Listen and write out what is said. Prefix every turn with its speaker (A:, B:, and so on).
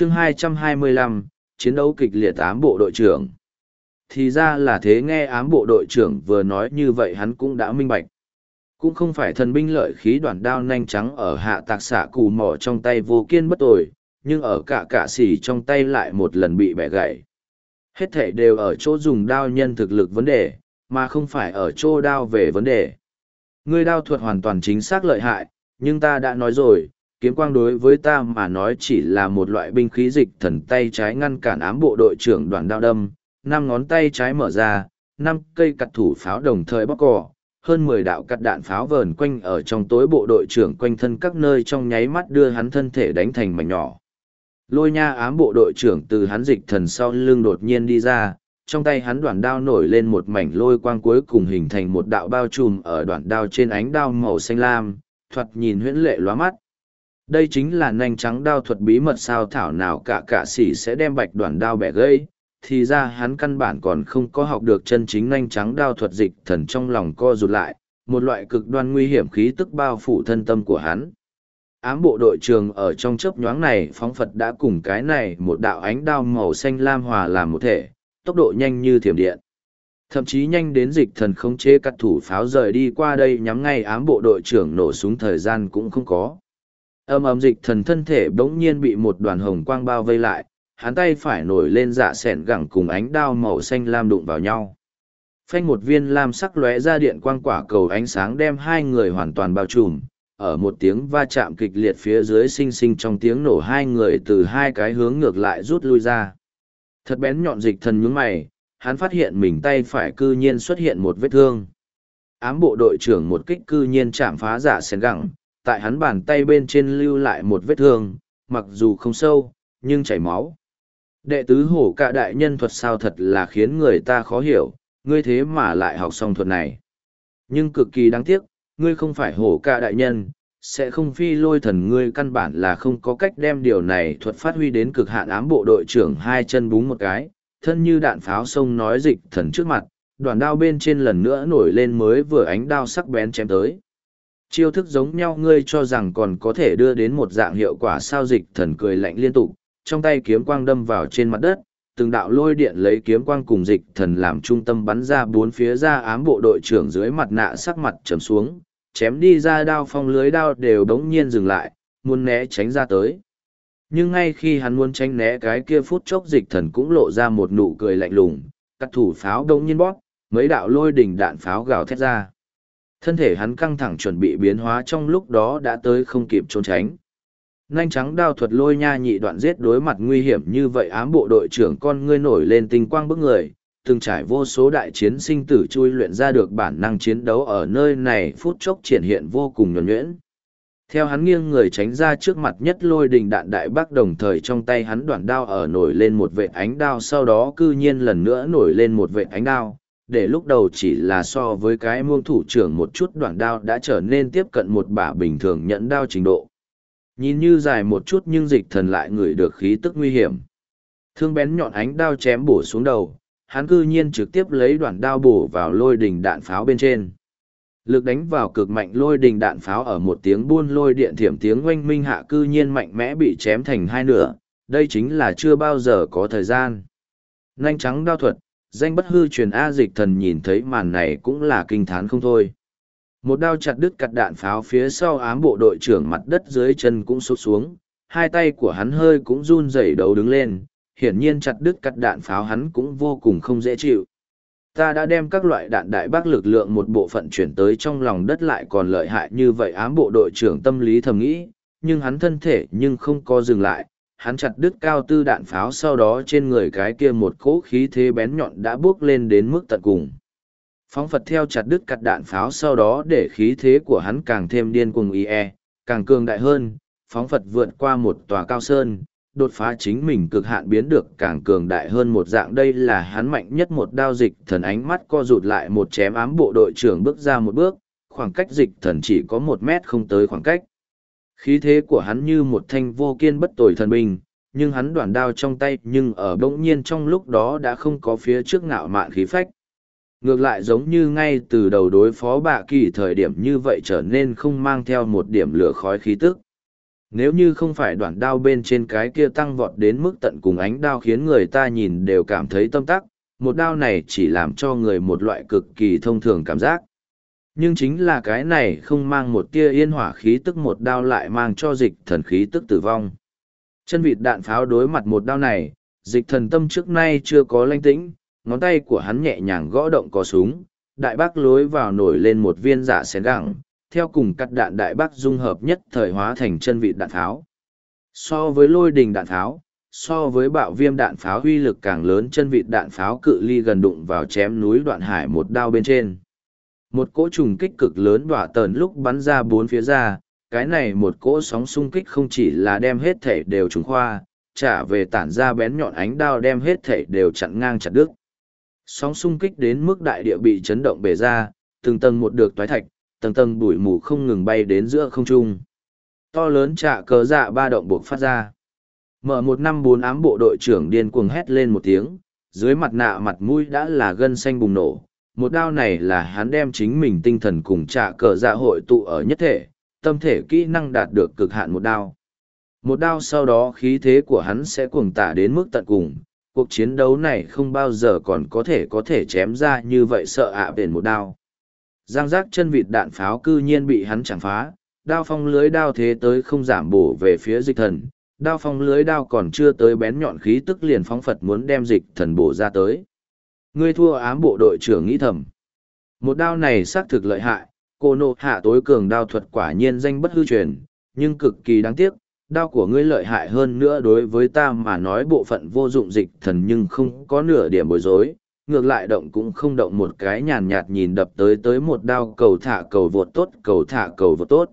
A: chương 225, chiến đấu kịch liệt ám bộ đội trưởng. Thì ra là thế nghe ám bộ đội trưởng vừa nói như vậy hắn cũng đã minh bạch. Cũng không phải thần binh lợi khí đoạn đao nhanh trắng ở hạ tạc xạ cù mỏ trong tay vô kiên bất tồi, nhưng ở cả cả xỉ trong tay lại một lần bị bẻ gãy. Hết thể đều ở chỗ dùng đao nhân thực lực vấn đề, mà không phải ở chỗ đao về vấn đề. Ngươi đao thuật hoàn toàn chính xác lợi hại, nhưng ta đã nói rồi, kiếm quang đối với ta mà nói chỉ là một loại binh khí dịch thần tay trái ngăn cản ám bộ đội trưởng đoàn đao đâm, năm ngón tay trái mở ra, năm cây cặt thủ pháo đồng thời bóc cỏ, hơn mười đạo cắt đạn pháo vờn quanh ở trong tối bộ đội trưởng quanh thân các nơi trong nháy mắt đưa hắn thân thể đánh thành mảnh nhỏ. Lôi nha ám bộ đội trưởng từ hắn dịch thần sau lưng đột nhiên đi ra, trong tay hắn đoạn đao nổi lên một mảnh lôi quang cuối cùng hình thành một đạo bao trùm ở đoạn đao trên ánh đao màu xanh lam, thoạt nhìn huyễn lệ lóa mắt. Đây chính là nanh trắng đao thuật bí mật sao thảo nào cả cả sĩ sẽ đem bạch đoàn đao bẻ gãy, thì ra hắn căn bản còn không có học được chân chính nanh trắng đao thuật dịch thần trong lòng co rụt lại, một loại cực đoan nguy hiểm khí tức bao phủ thân tâm của hắn. Ám bộ đội trường ở trong chớp nhoáng này phóng Phật đã cùng cái này một đạo ánh đao màu xanh lam hòa làm một thể, tốc độ nhanh như thiểm điện. Thậm chí nhanh đến dịch thần không chế cắt thủ pháo rời đi qua đây nhắm ngay ám bộ đội trưởng nổ súng thời gian cũng không có. Âm âm dịch thần thân thể bỗng nhiên bị một đoàn hồng quang bao vây lại, hắn tay phải nổi lên dạ sẹn gẳng cùng ánh đao màu xanh lam đụng vào nhau. Phanh một viên lam sắc lóe ra điện quang quả cầu ánh sáng đem hai người hoàn toàn bao trùm, ở một tiếng va chạm kịch liệt phía dưới xinh xinh trong tiếng nổ hai người từ hai cái hướng ngược lại rút lui ra. Thật bén nhọn dịch thần nhướng mày, hắn phát hiện mình tay phải cư nhiên xuất hiện một vết thương. Ám bộ đội trưởng một kích cư nhiên chạm phá dạ giả sen gẳng, tại hắn bàn tay bên trên lưu lại một vết thương, mặc dù không sâu, nhưng chảy máu. Đệ tứ hổ cả đại nhân thuật sao thật là khiến người ta khó hiểu, ngươi thế mà lại học xong thuật này. Nhưng cực kỳ đáng tiếc, ngươi không phải hổ cả đại nhân, sẽ không phi lôi thần ngươi căn bản là không có cách đem điều này thuật phát huy đến cực hạn ám bộ đội trưởng hai chân búng một cái, thân như đạn pháo sông nói dịch thần trước mặt, đoàn đao bên trên lần nữa nổi lên mới vừa ánh đao sắc bén chém tới. Chiêu thức giống nhau ngươi cho rằng còn có thể đưa đến một dạng hiệu quả sao dịch thần cười lạnh liên tục, trong tay kiếm quang đâm vào trên mặt đất, từng đạo lôi điện lấy kiếm quang cùng dịch thần làm trung tâm bắn ra bốn phía ra ám bộ đội trưởng dưới mặt nạ sắc mặt trầm xuống, chém đi ra đao phong lưới đao đều đống nhiên dừng lại, muốn né tránh ra tới. Nhưng ngay khi hắn muốn tránh né cái kia phút chốc dịch thần cũng lộ ra một nụ cười lạnh lùng, cắt thủ pháo đống nhiên bóp, mấy đạo lôi đỉnh đạn pháo gào thét ra. Thân thể hắn căng thẳng chuẩn bị biến hóa trong lúc đó đã tới không kịp trốn tránh. Nhanh trắng đao thuật lôi nha nhị đoạn giết đối mặt nguy hiểm như vậy ám bộ đội trưởng con ngươi nổi lên tinh quang bức người, từng trải vô số đại chiến sinh tử chui luyện ra được bản năng chiến đấu ở nơi này phút chốc triển hiện vô cùng nhuẩn nhuyễn. Theo hắn nghiêng người tránh ra trước mặt nhất lôi đình đạn đại bác đồng thời trong tay hắn đoạn đao ở nổi lên một vệ ánh đao sau đó cư nhiên lần nữa nổi lên một vệ ánh đao, để lúc đầu chỉ là so với cái muông thủ trưởng một chút đoạn đao đã trở nên tiếp cận một bả bình thường nhẫn đao trình độ. Nhìn như dài một chút nhưng dịch thần lại ngửi được khí tức nguy hiểm. Thương bén nhọn ánh đao chém bổ xuống đầu, hắn cư nhiên trực tiếp lấy đoạn đao bổ vào lôi đình đạn pháo bên trên. Lực đánh vào cực mạnh lôi đình đạn pháo ở một tiếng buôn lôi điện thiểm tiếng oanh minh hạ cư nhiên mạnh mẽ bị chém thành hai nửa, đây chính là chưa bao giờ có thời gian. Nhanh trắng đao thuật, danh bất hư truyền A dịch thần nhìn thấy màn này cũng là kinh thán không thôi. Một đao chặt đứt cặt đạn pháo phía sau ám bộ đội trưởng mặt đất dưới chân cũng sụt xuống, hai tay của hắn hơi cũng run rẩy đầu đứng lên, hiển nhiên chặt đứt cặt đạn pháo hắn cũng vô cùng không dễ chịu. Ta đã đem các loại đạn đại bác lực lượng một bộ phận chuyển tới trong lòng đất lại còn lợi hại như vậy ám bộ đội trưởng tâm lý thầm nghĩ, nhưng hắn thân thể nhưng không có dừng lại, hắn chặt đứt cao tư đạn pháo sau đó trên người cái kia một cỗ khí thế bén nhọn đã bước lên đến mức tận cùng. Phóng Phật theo chặt đứt cắt đạn pháo sau đó để khí thế của hắn càng thêm điên cuồng y e, càng cường đại hơn, phóng Phật vượt qua một tòa cao sơn, đột phá chính mình cực hạn biến được càng cường đại hơn một dạng đây là hắn mạnh nhất một đao dịch thần ánh mắt co rụt lại một chém ám bộ đội trưởng bước ra một bước, khoảng cách dịch thần chỉ có một mét không tới khoảng cách. Khí thế của hắn như một thanh vô kiên bất tồi thần bình, nhưng hắn đoạn đao trong tay nhưng ở bỗng nhiên trong lúc đó đã không có phía trước ngạo mạn khí phách. Ngược lại giống như ngay từ đầu đối phó bạ kỳ thời điểm như vậy trở nên không mang theo một điểm lửa khói khí tức. Nếu như không phải đoạn đao bên trên cái kia tăng vọt đến mức tận cùng ánh đao khiến người ta nhìn đều cảm thấy tâm tắc, một đao này chỉ làm cho người một loại cực kỳ thông thường cảm giác. Nhưng chính là cái này không mang một tia yên hỏa khí tức một đao lại mang cho dịch thần khí tức tử vong. Chân vịt đạn pháo đối mặt một đao này, dịch thần tâm trước nay chưa có lanh tĩnh, ngón tay của hắn nhẹ nhàng gõ động có súng, đại bác lối vào nổi lên một viên giả xén gẳng, theo cùng cắt đạn đại bác dung hợp nhất thời hóa thành chân vịt đạn pháo. So với lôi đình đạn pháo, so với bạo viêm đạn pháo uy lực càng lớn chân vịt đạn pháo cự ly gần đụng vào chém núi đoạn hải một đao bên trên. Một cỗ trùng kích cực lớn đỏa tờn lúc bắn ra bốn phía ra, cái này một cỗ sóng xung kích không chỉ là đem hết thể đều trùng khoa, trả về tản ra bén nhọn ánh đao đem hết thể đều chặn ngang chặt đứt. Sóng xung kích đến mức đại địa bị chấn động bể ra, từng tầng một được toái thạch, tầng tầng bụi mù không ngừng bay đến giữa không trung. To lớn trả cờ dạ ba động buộc phát ra. Mở một năm bốn ám bộ đội trưởng điên cuồng hét lên một tiếng, dưới mặt nạ mặt mũi đã là gân xanh bùng nổ. Một đao này là hắn đem chính mình tinh thần cùng trả cờ dạ hội tụ ở nhất thể, tâm thể kỹ năng đạt được cực hạn một đao. Một đao sau đó khí thế của hắn sẽ cuồng tả đến mức tận cùng. Cuộc chiến đấu này không bao giờ còn có thể có thể chém ra như vậy sợ ạ à một đao. Giang giác chân vịt đạn pháo cư nhiên bị hắn chẳng phá, đao phong lưới đao thế tới không giảm bổ về phía dịch thần, đao phong lưới đao còn chưa tới bén nhọn khí tức liền phóng phật muốn đem dịch thần bổ ra tới. Ngươi thua ám bộ đội trưởng nghĩ thầm. Một đao này xác thực lợi hại, cô nộ hạ tối cường đao thuật quả nhiên danh bất hư truyền, nhưng cực kỳ đáng tiếc, đao của ngươi lợi hại hơn nữa đối với ta mà nói bộ phận vô dụng dịch thần nhưng không có nửa điểm bối rối, ngược lại động cũng không động một cái nhàn nhạt nhìn đập tới tới một đao cầu thả cầu vượt tốt cầu thả cầu vượt tốt.